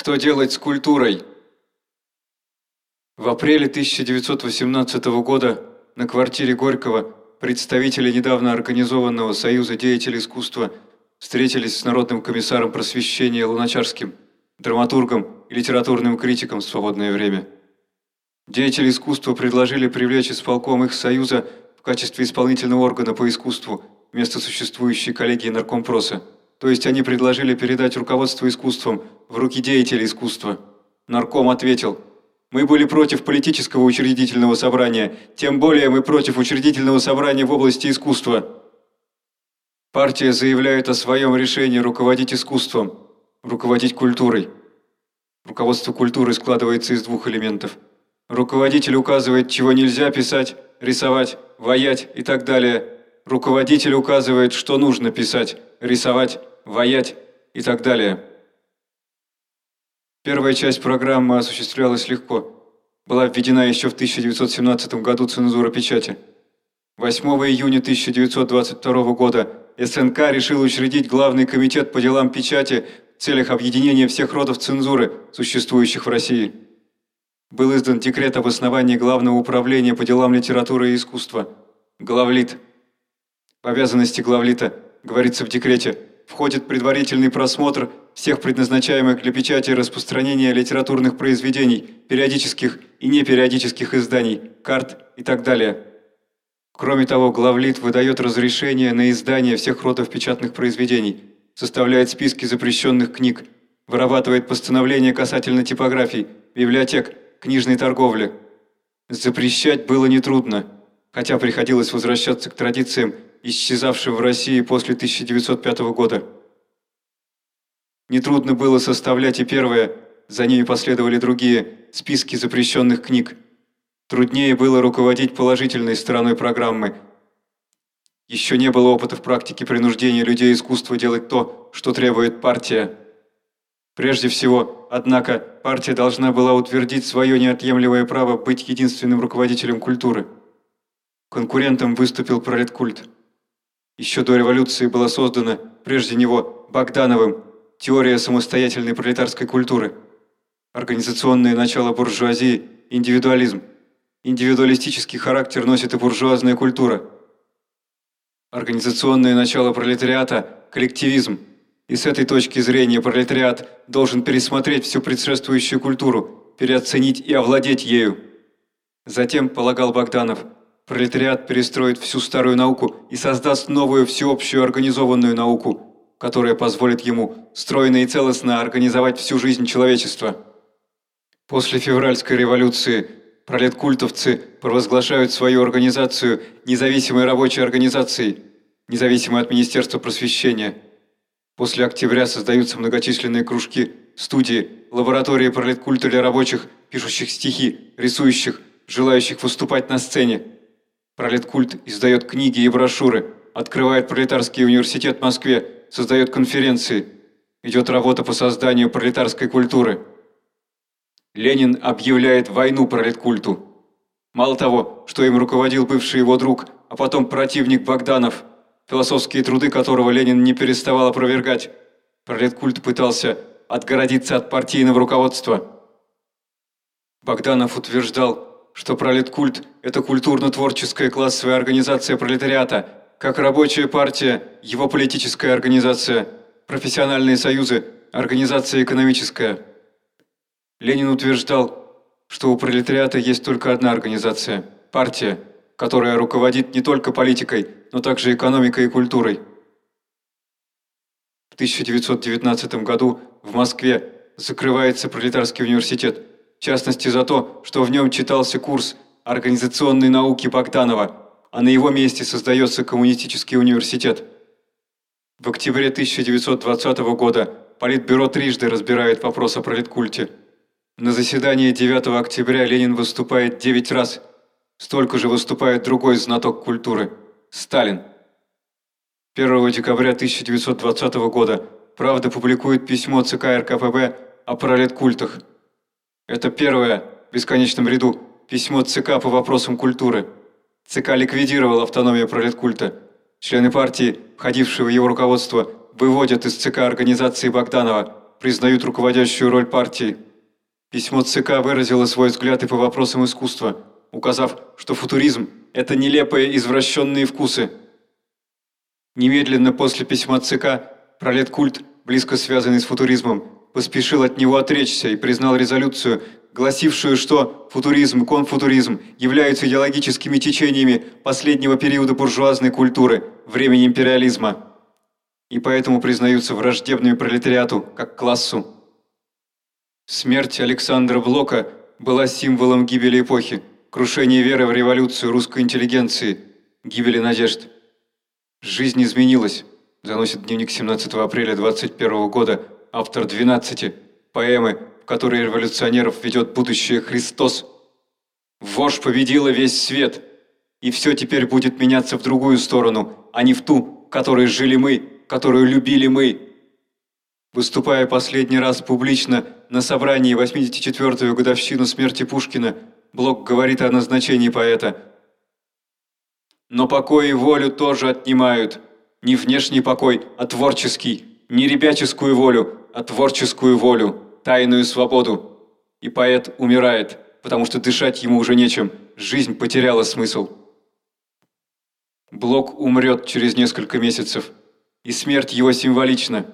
Что делать с культурой? В апреле 1918 года на квартире Горького представители недавно организованного Союза деятелей искусства встретились с народным комиссаром просвещения Луначарским, драматургом и литературным критиком в свободное время. Деятели искусства предложили привлечь исполком их союза в качестве исполнительного органа по искусству вместо существующей коллегии наркомпроса. То есть они предложили передать руководство искусством в руки деятелей искусства. Нарком ответил, «Мы были против политического учредительного собрания, тем более мы против учредительного собрания в области искусства». Партия заявляет о своем решении руководить искусством, руководить культурой. Руководство культуры складывается из двух элементов. Руководитель указывает, чего нельзя писать, рисовать, воять и так далее. Руководитель указывает, что нужно писать, рисовать, воять и так далее. Первая часть программы осуществлялась легко. Была введена еще в 1917 году цензура печати. 8 июня 1922 года СНК решил учредить Главный комитет по делам печати в целях объединения всех родов цензуры, существующих в России. Был издан декрет об основании Главного управления по делам литературы и искусства. Главлит. Обязанности главлита, говорится в декрете, входит предварительный просмотр всех предназначаемых для печати и распространения литературных произведений, периодических и непериодических изданий, карт и так далее. Кроме того, главлит выдает разрешение на издание всех родов печатных произведений, составляет списки запрещенных книг, вырабатывает постановления касательно типографий, библиотек, книжной торговли. Запрещать было нетрудно, хотя приходилось возвращаться к традициям исчезавшим в России после 1905 года. Нетрудно было составлять и первое, за ними последовали другие, списки запрещенных книг. Труднее было руководить положительной стороной программы. Еще не было опыта в практике принуждения людей искусства делать то, что требует партия. Прежде всего, однако, партия должна была утвердить свое неотъемлемое право быть единственным руководителем культуры. Конкурентом выступил пролеткульт еще до революции была создана, прежде него, Богдановым, теория самостоятельной пролетарской культуры. Организационное начало буржуазии – индивидуализм. Индивидуалистический характер носит и буржуазная культура. Организационное начало пролетариата – коллективизм. И с этой точки зрения пролетариат должен пересмотреть всю предшествующую культуру, переоценить и овладеть ею. Затем, полагал Богданов – Пролетариат перестроит всю старую науку и создаст новую всеобщую организованную науку, которая позволит ему стройно и целостно организовать всю жизнь человечества. После февральской революции пролеткультовцы провозглашают свою организацию независимой рабочей организацией, независимой от Министерства просвещения. После октября создаются многочисленные кружки, студии, лаборатории пролеткульта для рабочих, пишущих стихи, рисующих, желающих выступать на сцене. Пролеткульт издает книги и брошюры, открывает пролетарский университет в Москве, создает конференции. Идет работа по созданию пролетарской культуры. Ленин объявляет войну пролеткульту. Мало того, что им руководил бывший его друг, а потом противник Богданов, философские труды которого Ленин не переставал опровергать, пролеткульт пытался отгородиться от партийного руководства. Богданов утверждал, что пролеткульт – это культурно-творческая классовая организация пролетариата, как рабочая партия, его политическая организация, профессиональные союзы, организация экономическая. Ленин утверждал, что у пролетариата есть только одна организация – партия, которая руководит не только политикой, но также экономикой и культурой. В 1919 году в Москве закрывается пролетарский университет – в частности за то, что в нем читался курс организационной науки Богданова, а на его месте создается коммунистический университет. В октябре 1920 года Политбюро трижды разбирает вопрос о пролеткульте. На заседании 9 октября Ленин выступает 9 раз, столько же выступает другой знаток культуры – Сталин. 1 декабря 1920 года «Правда» публикует письмо ЦК РКПБ о пролеткультах – это первое, в бесконечном ряду, письмо ЦК по вопросам культуры. ЦК ликвидировал автономию пролеткульта. Члены партии, входившие в его руководство, выводят из ЦК организации Богданова, признают руководящую роль партии. Письмо ЦК выразило свой взгляд и по вопросам искусства, указав, что футуризм – это нелепые извращенные вкусы. Немедленно после письма ЦК пролеткульт, близко связанный с футуризмом, поспешил от него отречься и признал резолюцию, гласившую, что футуризм и конфутуризм являются идеологическими течениями последнего периода буржуазной культуры, времени империализма, и поэтому признаются враждебными пролетариату как классу. Смерть Александра Блока была символом гибели эпохи, крушения веры в революцию русской интеллигенции, гибели надежд. Жизнь изменилась, заносит дневник 17 апреля 21 года автор 12 поэмы который революционеров ведет будущее Христос. Вождь победила весь свет, и все теперь будет меняться в другую сторону, а не в ту, которой жили мы, которую любили мы. Выступая последний раз публично на собрании 84-ю годовщину смерти Пушкина, Блок говорит о назначении поэта. Но покой и волю тоже отнимают. Не внешний покой, а творческий. Не ребяческую волю, а творческую волю тайную свободу. И поэт умирает, потому что дышать ему уже нечем, жизнь потеряла смысл. Блок умрет через несколько месяцев, и смерть его символична.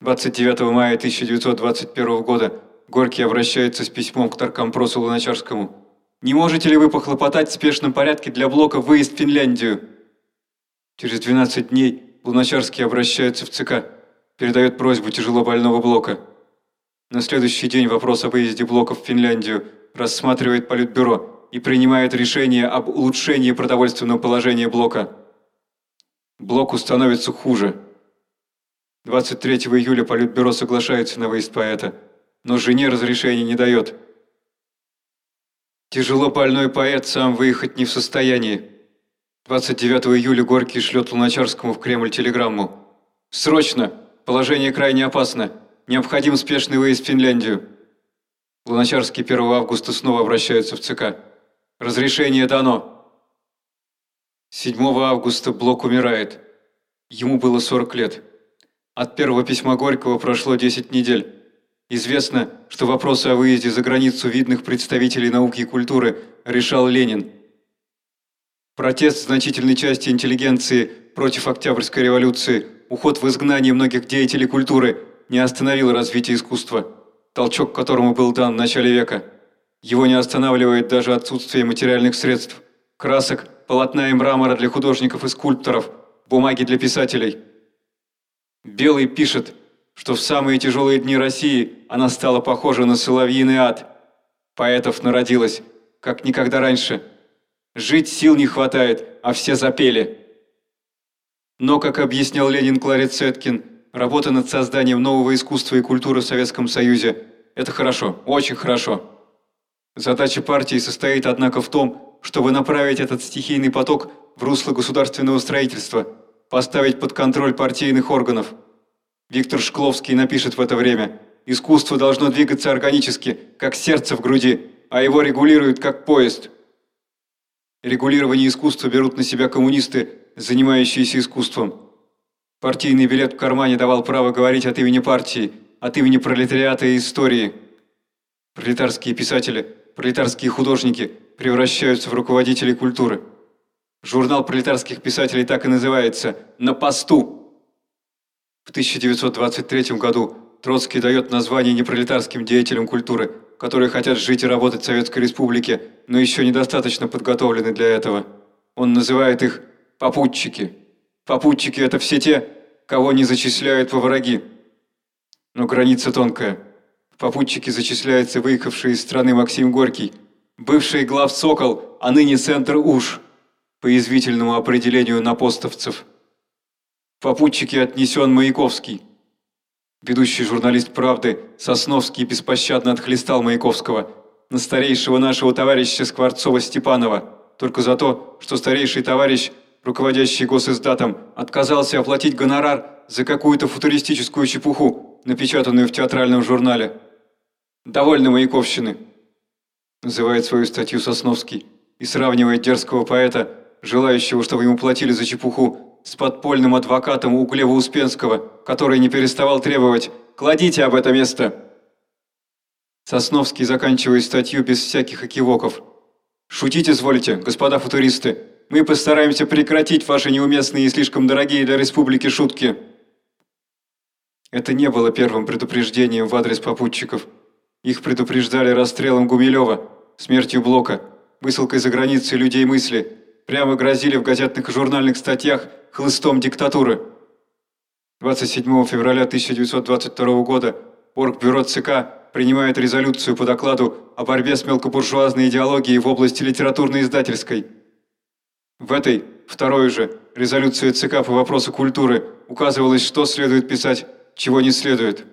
29 мая 1921 года Горький обращается с письмом к Таркомпросу Луначарскому. «Не можете ли вы похлопотать в спешном порядке для Блока выезд в Финляндию?» Через 12 дней Луначарский обращается в ЦК, передает просьбу тяжело больного Блока – на следующий день вопрос о выезде блоков в Финляндию рассматривает Политбюро и принимает решение об улучшении продовольственного положения блока. Блоку становится хуже. 23 июля Политбюро соглашается на выезд поэта, но жене разрешения не дает. Тяжело больной поэт сам выехать не в состоянии. 29 июля Горький шлет Луначарскому в Кремль телеграмму. «Срочно! Положение крайне опасно!» Необходим спешный выезд в Финляндию. Луначарский 1 августа снова обращается в ЦК. Разрешение дано. 7 августа Блок умирает. Ему было 40 лет. От первого письма Горького прошло 10 недель. Известно, что вопросы о выезде за границу видных представителей науки и культуры решал Ленин. Протест значительной части интеллигенции против Октябрьской революции, уход в изгнание многих деятелей культуры – не остановил развитие искусства, толчок которому был дан в начале века. Его не останавливает даже отсутствие материальных средств, красок, полотна и мрамора для художников и скульпторов, бумаги для писателей. Белый пишет, что в самые тяжелые дни России она стала похожа на соловьиный ад. Поэтов народилось, как никогда раньше. Жить сил не хватает, а все запели. Но, как объяснял Ленин Кларе Цеткин, Работа над созданием нового искусства и культуры в Советском Союзе – это хорошо, очень хорошо. Задача партии состоит, однако, в том, чтобы направить этот стихийный поток в русло государственного строительства, поставить под контроль партийных органов. Виктор Шкловский напишет в это время «Искусство должно двигаться органически, как сердце в груди, а его регулируют как поезд». Регулирование искусства берут на себя коммунисты, занимающиеся искусством – Партийный билет в кармане давал право говорить от имени партии, от имени пролетариата и истории. Пролетарские писатели, пролетарские художники превращаются в руководителей культуры. Журнал пролетарских писателей так и называется «На посту». В 1923 году Троцкий дает название непролетарским деятелям культуры, которые хотят жить и работать в Советской Республике, но еще недостаточно подготовлены для этого. Он называет их «попутчики». Попутчики – это все те, кого не зачисляют во враги. Но граница тонкая. Попутчики зачисляется выехавший из страны Максим Горький, бывший глав Сокол, а ныне центр УШ, по язвительному определению напостовцев. Попутчики отнесен Маяковский. Ведущий журналист «Правды» Сосновский беспощадно отхлестал Маяковского, на старейшего нашего товарища Скворцова-Степанова, только за то, что старейший товарищ – руководящий госиздатом, отказался оплатить гонорар за какую-то футуристическую чепуху, напечатанную в театральном журнале. «Довольно Маяковщины», называет свою статью Сосновский и сравнивает дерзкого поэта, желающего, чтобы ему платили за чепуху, с подпольным адвокатом у Глеба Успенского, который не переставал требовать «Кладите об это место!». Сосновский заканчивает статью без всяких окивоков. «Шутить изволите, господа футуристы. Мы постараемся прекратить ваши неуместные и слишком дорогие для республики шутки». Это не было первым предупреждением в адрес попутчиков. Их предупреждали расстрелом Гумилева, смертью Блока, высылкой за границы людей мысли, прямо грозили в газетных и журнальных статьях хлыстом диктатуры. 27 февраля 1922 года Оргбюро ЦК принимает резолюцию по докладу о борьбе с мелкобуржуазной идеологией в области литературно-издательской. В этой, второй же, резолюции ЦК по вопросу культуры указывалось, что следует писать, чего не следует.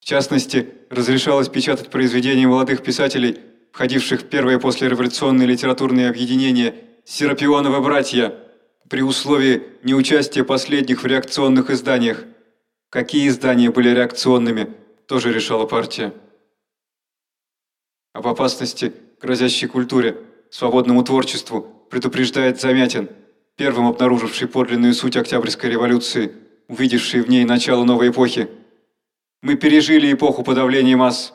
В частности, разрешалось печатать произведения молодых писателей, входивших в первое послереволюционное литературное объединение «Серапионовы братья», при условии неучастия последних в реакционных изданиях. Какие издания были реакционными, тоже решала партия. Об опасности, грозящей культуре, свободному творчеству, предупреждает Замятин, первым обнаруживший подлинную суть Октябрьской революции, увидевший в ней начало новой эпохи. «Мы пережили эпоху подавления масс»,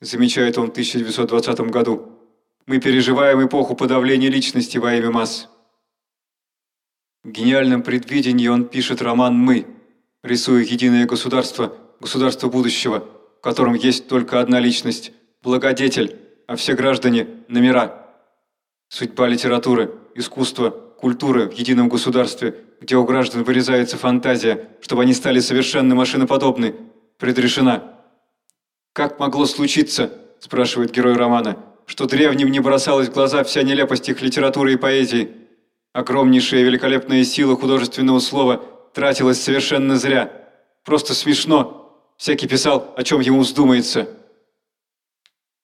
замечает он в 1920 году. «Мы переживаем эпоху подавления личности во имя масс». В гениальном предвидении он пишет роман «Мы», рисуя единое государство, государство будущего, в котором есть только одна личность – благодетель, а все граждане – номера. Судьба литературы, искусства, культуры в едином государстве, где у граждан вырезается фантазия, чтобы они стали совершенно машиноподобны, предрешена. «Как могло случиться, – спрашивает герой романа, – что древним не бросалась в глаза вся нелепость их литературы и поэзии – Огромнейшая великолепная сила художественного слова тратилась совершенно зря. Просто смешно. Всякий писал, о чем ему вздумается.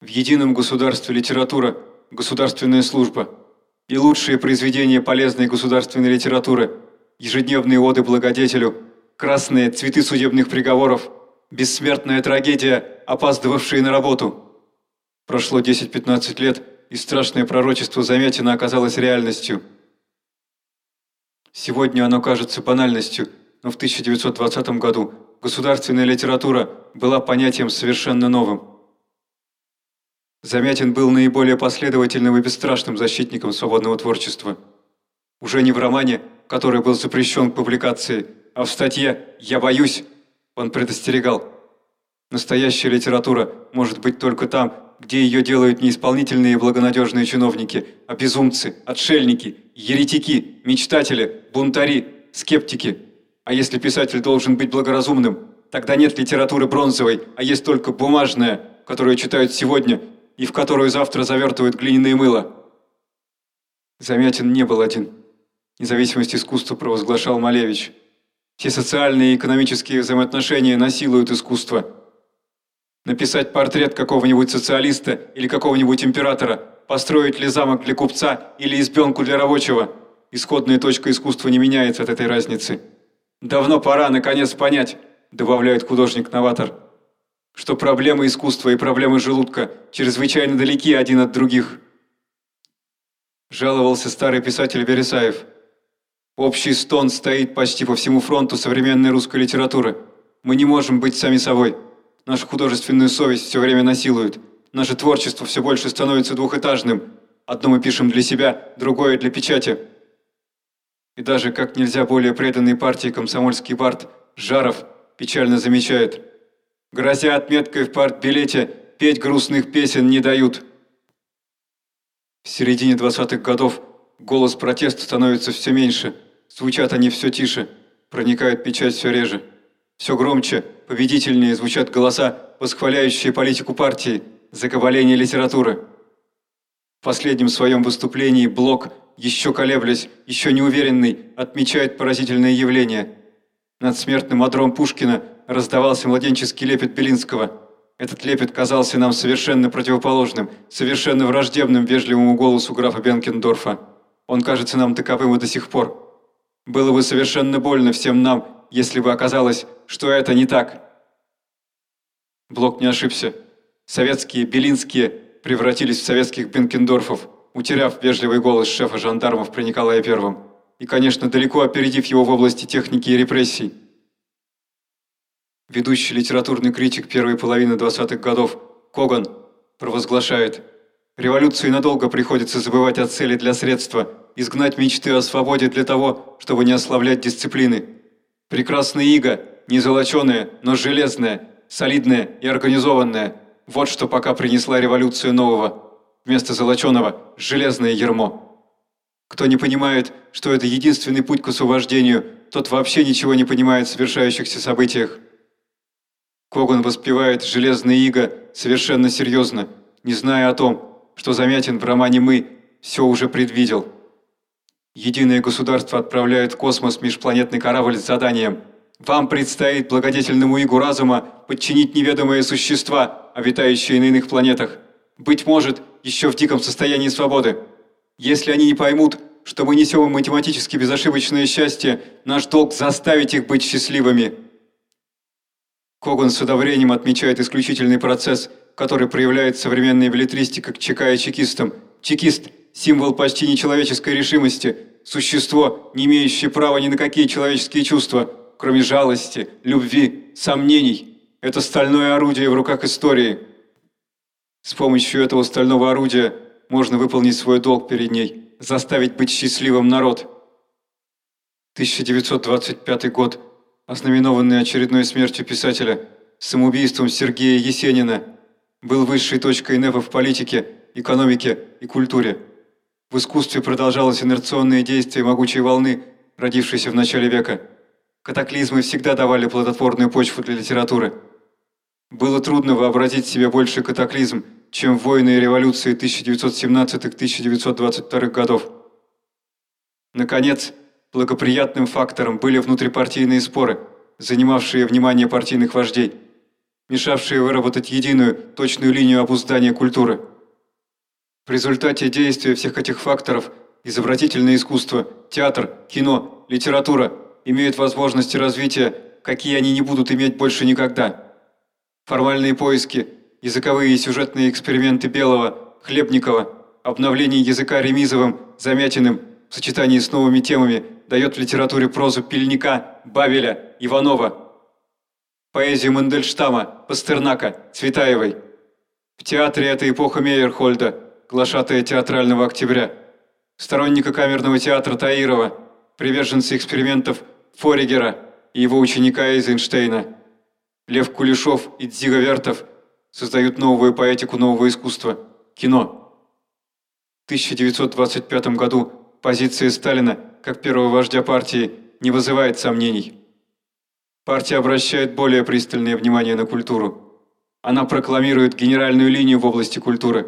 В едином государстве литература – государственная служба. И лучшие произведения полезной государственной литературы – ежедневные оды благодетелю, красные цветы судебных приговоров, бессмертная трагедия, опаздывавшие на работу. Прошло 10-15 лет, и страшное пророчество Замятина оказалось реальностью – Сегодня оно кажется банальностью, но в 1920 году государственная литература была понятием совершенно новым. Замятин был наиболее последовательным и бесстрашным защитником свободного творчества. Уже не в романе, который был запрещен к публикации, а в статье «Я боюсь» он предостерегал. Настоящая литература может быть только там, где ее делают не исполнительные благонадежные чиновники, а безумцы, отшельники, еретики, мечтатели, бунтари, скептики. А если писатель должен быть благоразумным, тогда нет литературы бронзовой, а есть только бумажная, которую читают сегодня и в которую завтра завертывают глиняное мыло. Замятин не был один. Независимость искусства провозглашал Малевич. Все социальные и экономические взаимоотношения насилуют искусство – Написать портрет какого-нибудь социалиста или какого-нибудь императора, построить ли замок для купца или избенку для рабочего. Исходная точка искусства не меняется от этой разницы. Давно пора, наконец, понять, добавляет художник-новатор, что проблемы искусства и проблемы желудка чрезвычайно далеки один от других. Жаловался старый писатель Вересаев. Общий стон стоит почти по всему фронту современной русской литературы. Мы не можем быть сами собой. Нашу художественную совесть все время насилуют. Наше творчество все больше становится двухэтажным. Одно мы пишем для себя, другое для печати. И даже как нельзя более преданный партии комсомольский бард Жаров печально замечает. Грозя отметкой в партбилете, петь грустных песен не дают. В середине 20-х годов голос протеста становится все меньше, звучат они все тише, проникает печать все реже. Все громче, победительнее звучат голоса, восхваляющие политику партии, закабаление литературы. В последнем своем выступлении Блок, еще колеблясь, еще неуверенный, отмечает поразительное явление. Над смертным одром Пушкина раздавался младенческий лепет Белинского. Этот лепет казался нам совершенно противоположным, совершенно враждебным вежливому голосу графа Бенкендорфа. Он кажется нам таковым и до сих пор. Было бы совершенно больно всем нам, если бы оказалось, что это не так. Блок не ошибся. Советские Белинские превратились в советских Бенкендорфов, утеряв вежливый голос шефа жандармов при Николае Первом. И конечно, далеко опередив его в области техники и репрессий. Ведущий литературный критик первой половины 20-х годов Коган провозглашает «Революции надолго приходится забывать о цели для средства, изгнать мечты о свободе для того, чтобы не ослаблять дисциплины. Прекрасная ига, не золоченая, но железная, солидная и организованная – вот что пока принесла революция нового. Вместо золоченого – железное ермо. Кто не понимает, что это единственный путь к освобождению, тот вообще ничего не понимает в совершающихся событиях. Коган воспевает «железное иго» совершенно серьезно, не зная о том, что Замятин в романе «Мы» все уже предвидел. Единое государство отправляет в космос межпланетный корабль с заданием «Вам предстоит благодетельному игу разума подчинить неведомые существа, обитающие на иных планетах, быть может, еще в диком состоянии свободы. Если они не поймут, что мы несем им математически безошибочное счастье, наш долг заставить их быть счастливыми». Коган с удовлетворением отмечает исключительный процесс, который проявляет современная билетристика к ЧК и чекистам. Чекист – символ почти нечеловеческой решимости, существо, не имеющее права ни на какие человеческие чувства, кроме жалости, любви, сомнений. Это стальное орудие в руках истории. С помощью этого стального орудия можно выполнить свой долг перед ней, заставить быть счастливым народ. 1925 год – ознаменованный очередной смертью писателя, самоубийством Сергея Есенина, был высшей точкой НЭПа в политике, экономике и культуре. В искусстве продолжалось инерционное действие могучей волны, родившейся в начале века. Катаклизмы всегда давали плодотворную почву для литературы. Было трудно вообразить себе больше катаклизм, чем войны и революции 1917-1922 годов. Наконец, Благоприятным фактором были внутрипартийные споры, занимавшие внимание партийных вождей, мешавшие выработать единую, точную линию обуздания культуры. В результате действия всех этих факторов изобразительное искусство, театр, кино, литература имеют возможности развития, какие они не будут иметь больше никогда. Формальные поиски, языковые и сюжетные эксперименты Белого, Хлебникова, обновление языка Ремизовым, Замятиным в сочетании с новыми темами дает в литературе прозу Пельника, Бавеля, Иванова, поэзию Мандельштама, Пастернака, Цветаевой. В театре это эпоха Мейерхольда, глашатая театрального октября, сторонника камерного театра Таирова, приверженцы экспериментов Форигера и его ученика Эйзенштейна. Лев Кулешов и Дзига Вертов создают новую поэтику нового искусства – кино. В 1925 году позиция Сталина – как первого вождя партии, не вызывает сомнений. Партия обращает более пристальное внимание на культуру. Она прокламирует генеральную линию в области культуры.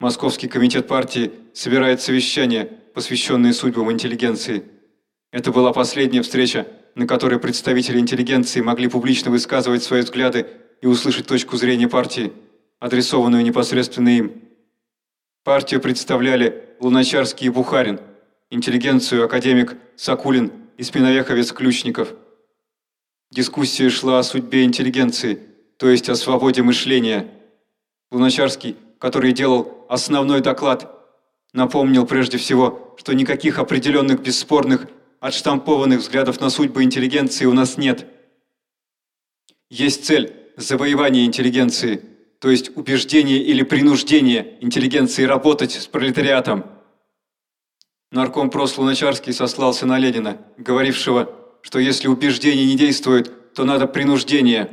Московский комитет партии собирает совещания, посвященные судьбам интеллигенции. Это была последняя встреча, на которой представители интеллигенции могли публично высказывать свои взгляды и услышать точку зрения партии, адресованную непосредственно им. Партию представляли Луначарский и Бухарин – интеллигенцию академик Сакулин и спиновеховец Ключников. Дискуссия шла о судьбе интеллигенции, то есть о свободе мышления. Луначарский, который делал основной доклад, напомнил прежде всего, что никаких определенных бесспорных отштампованных взглядов на судьбы интеллигенции у нас нет. Есть цель – завоевание интеллигенции, то есть убеждение или принуждение интеллигенции работать с пролетариатом – Нарком Прос Луначарский сослался на Ленина, говорившего, что если убеждение не действует, то надо принуждение.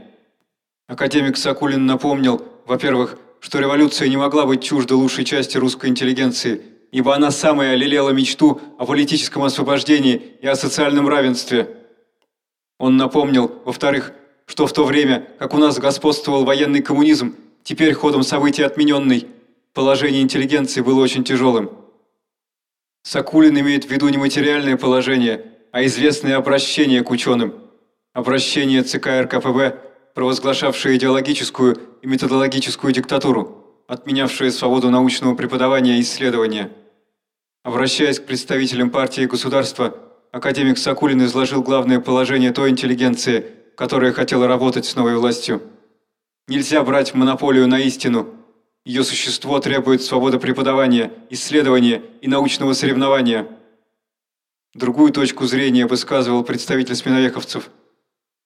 Академик Сакулин напомнил, во-первых, что революция не могла быть чужда лучшей части русской интеллигенции, ибо она самая лелеяла мечту о политическом освобождении и о социальном равенстве. Он напомнил, во-вторых, что в то время, как у нас господствовал военный коммунизм, теперь ходом событий отмененный, положение интеллигенции было очень тяжелым. Сакулин имеет в виду не материальное положение, а известное обращение к ученым. Обращение ЦК РКПБ, провозглашавшее идеологическую и методологическую диктатуру, отменявшее свободу научного преподавания и исследования. Обращаясь к представителям партии и государства, академик Сакулин изложил главное положение той интеллигенции, которая хотела работать с новой властью. Нельзя брать монополию на истину – ее существо требует свободы преподавания, исследования и научного соревнования. Другую точку зрения высказывал представитель сменовековцев.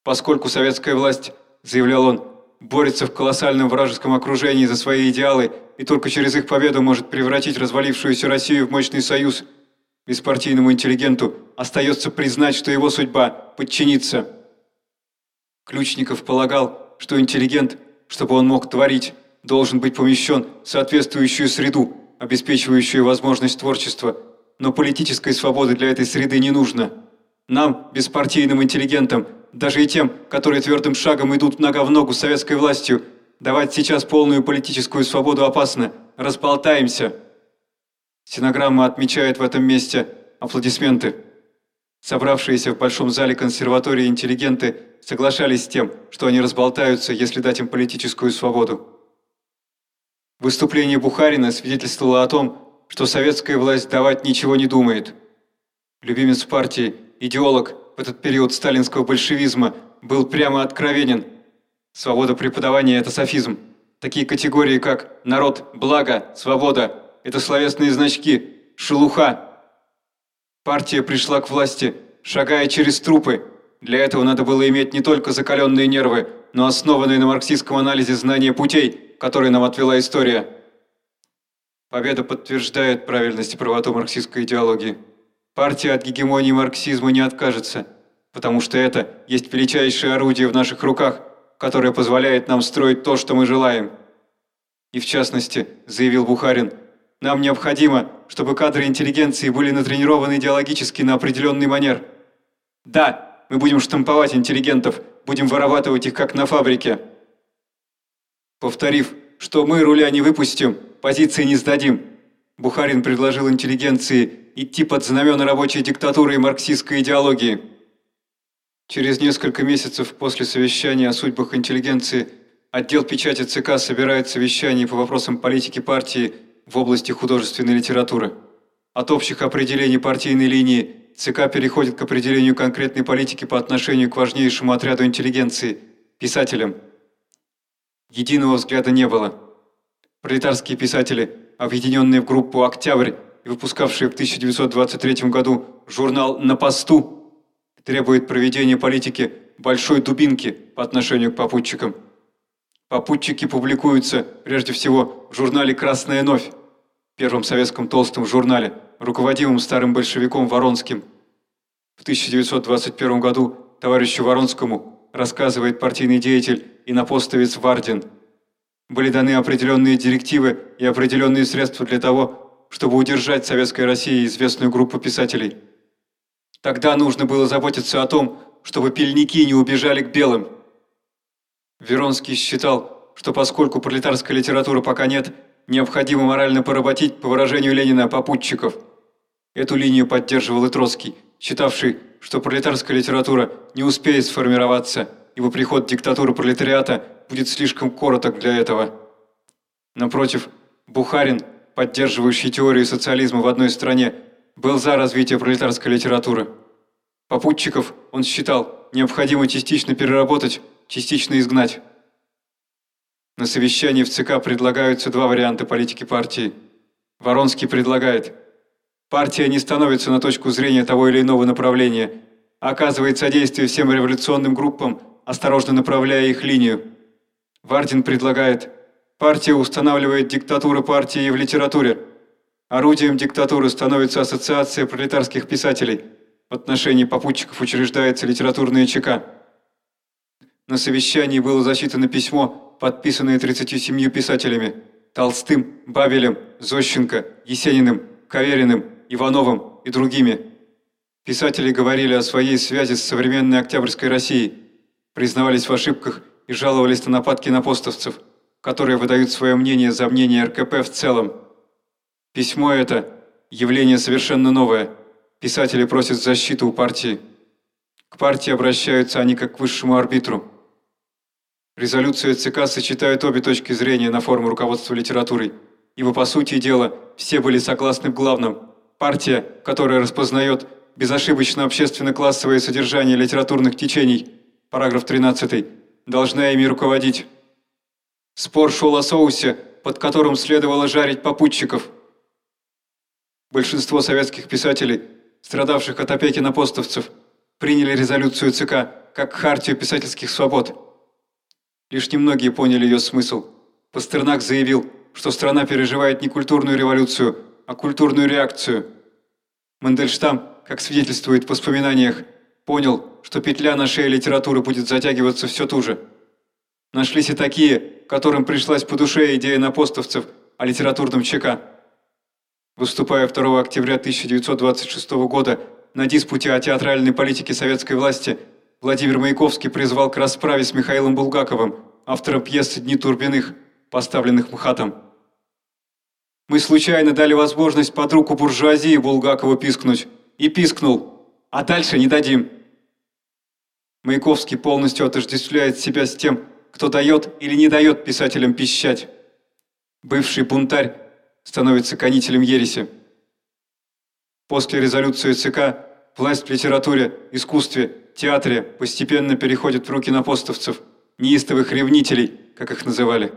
Поскольку советская власть, заявлял он, борется в колоссальном вражеском окружении за свои идеалы и только через их победу может превратить развалившуюся Россию в мощный союз, беспартийному интеллигенту остается признать, что его судьба – подчиниться. Ключников полагал, что интеллигент, чтобы он мог творить, должен быть помещен в соответствующую среду, обеспечивающую возможность творчества, но политической свободы для этой среды не нужно. Нам, беспартийным интеллигентам, даже и тем, которые твердым шагом идут нога в ногу с советской властью, давать сейчас полную политическую свободу опасно. Разболтаемся. Стенограмма отмечает в этом месте аплодисменты. Собравшиеся в большом зале консерватории интеллигенты соглашались с тем, что они разболтаются, если дать им политическую свободу. Выступление Бухарина свидетельствовало о том, что советская власть давать ничего не думает. Любимец партии, идеолог в этот период сталинского большевизма был прямо откровенен. Свобода преподавания – это софизм. Такие категории, как «народ», «благо», «свобода» – это словесные значки, шелуха. Партия пришла к власти, шагая через трупы. Для этого надо было иметь не только закаленные нервы, но основанные на марксистском анализе знания путей – который нам отвела история. Победа подтверждает правильность и правоту марксистской идеологии. Партия от гегемонии марксизма не откажется, потому что это есть величайшее орудие в наших руках, которое позволяет нам строить то, что мы желаем. И в частности, заявил Бухарин, нам необходимо, чтобы кадры интеллигенции были натренированы идеологически на определенный манер. Да, мы будем штамповать интеллигентов, будем вырабатывать их как на фабрике повторив, что мы руля не выпустим, позиции не сдадим. Бухарин предложил интеллигенции идти под знамена рабочей диктатуры и марксистской идеологии. Через несколько месяцев после совещания о судьбах интеллигенции отдел печати ЦК собирает совещание по вопросам политики партии в области художественной литературы. От общих определений партийной линии ЦК переходит к определению конкретной политики по отношению к важнейшему отряду интеллигенции – писателям – Единого взгляда не было. Пролетарские писатели, объединенные в группу «Октябрь» и выпускавшие в 1923 году журнал «На посту», требуют проведения политики большой дубинки по отношению к попутчикам. Попутчики публикуются, прежде всего, в журнале «Красная новь», первом советском толстом журнале, руководимом старым большевиком Воронским. В 1921 году товарищу Воронскому рассказывает партийный деятель и напостовец Вардин. Были даны определенные директивы и определенные средства для того, чтобы удержать в Советской России известную группу писателей. Тогда нужно было заботиться о том, чтобы пельники не убежали к белым. Веронский считал, что поскольку пролетарской литературы пока нет, необходимо морально поработить, по выражению Ленина, попутчиков. Эту линию поддерживал и Троцкий, считавший, что пролетарская литература не успеет сформироваться – ибо приход диктатуры пролетариата будет слишком короток для этого. Напротив, Бухарин, поддерживающий теорию социализма в одной стране, был за развитие пролетарской литературы. Попутчиков, он считал, необходимо частично переработать, частично изгнать. На совещании в ЦК предлагаются два варианта политики партии. Воронский предлагает «Партия не становится на точку зрения того или иного направления, а оказывает содействие всем революционным группам осторожно направляя их линию. Вардин предлагает, партия устанавливает диктатуру партии в литературе. Орудием диктатуры становится Ассоциация пролетарских писателей. В отношении попутчиков учреждается литературная ЧК. На совещании было засчитано письмо, подписанное 37 писателями – Толстым, Бабелем, Зощенко, Есениным, Кавериным, Ивановым и другими. Писатели говорили о своей связи с современной Октябрьской Россией – признавались в ошибках и жаловались на нападки на постовцев, которые выдают свое мнение за мнение РКП в целом. Письмо это – явление совершенно новое. Писатели просят защиты у партии. К партии обращаются они как к высшему арбитру. Резолюция ЦК сочетает обе точки зрения на форму руководства литературой, ибо, по сути дела, все были согласны в главном. Партия, которая распознает безошибочно общественно-классовое содержание литературных течений – параграф 13, должна ими руководить. Спор шел о соусе, под которым следовало жарить попутчиков. Большинство советских писателей страдавших от опеки напостовцев, приняли резолюцию ЦК как хартию писательских свобод. Лишь немногие поняли ее смысл. Пастернак заявил, что страна переживает не культурную революцию, а культурную реакцию. Мандельштам, как свидетельствует в воспоминаниях, понял, что петля на шее литературы будет затягиваться все туже. Нашлись и такие, которым пришлась по душе идея напостовцев о литературном ЧК. Выступая 2 октября 1926 года на диспуте о театральной политике советской власти, Владимир Маяковский призвал к расправе с Михаилом Булгаковым, автором пьесы «Дни Турбиных», поставленных МХАТом. Мы случайно дали возможность под руку буржуазии Булгакову пискнуть. И пискнул. А дальше не дадим. Маяковский полностью отождествляет себя с тем, кто дает или не дает писателям пищать. Бывший бунтарь становится конителем ереси. После резолюции ЦК власть в литературе, искусстве, театре постепенно переходит в руки напостовцев, неистовых ревнителей, как их называли.